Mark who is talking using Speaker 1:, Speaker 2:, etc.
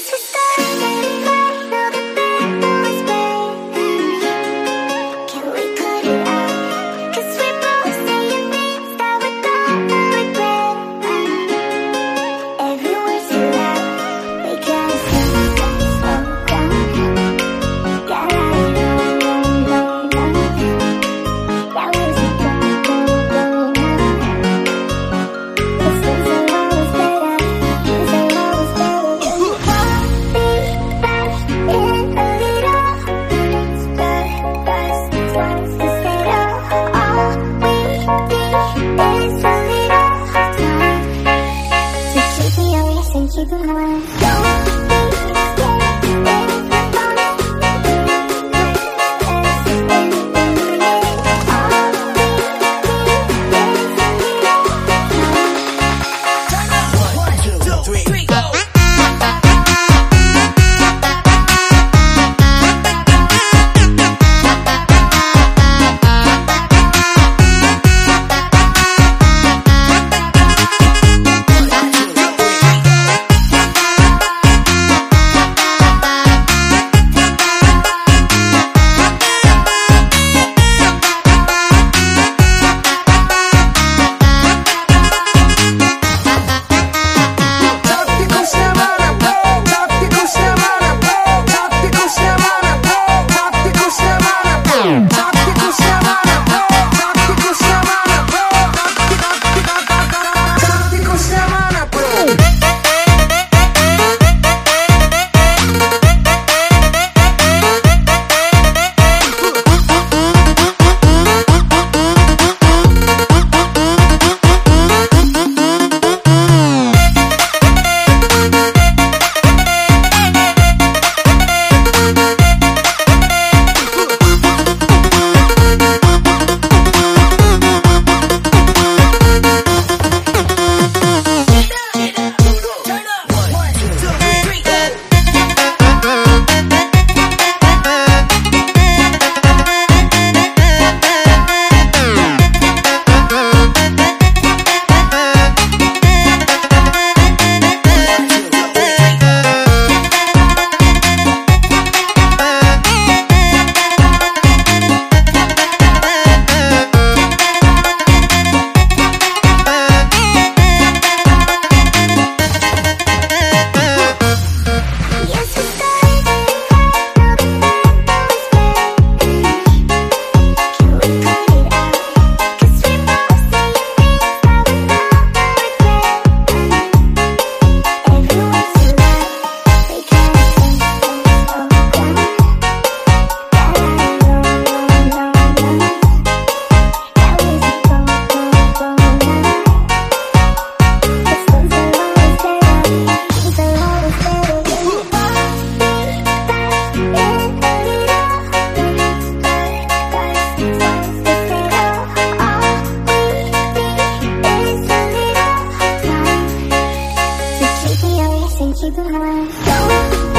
Speaker 1: It's we 心起不来。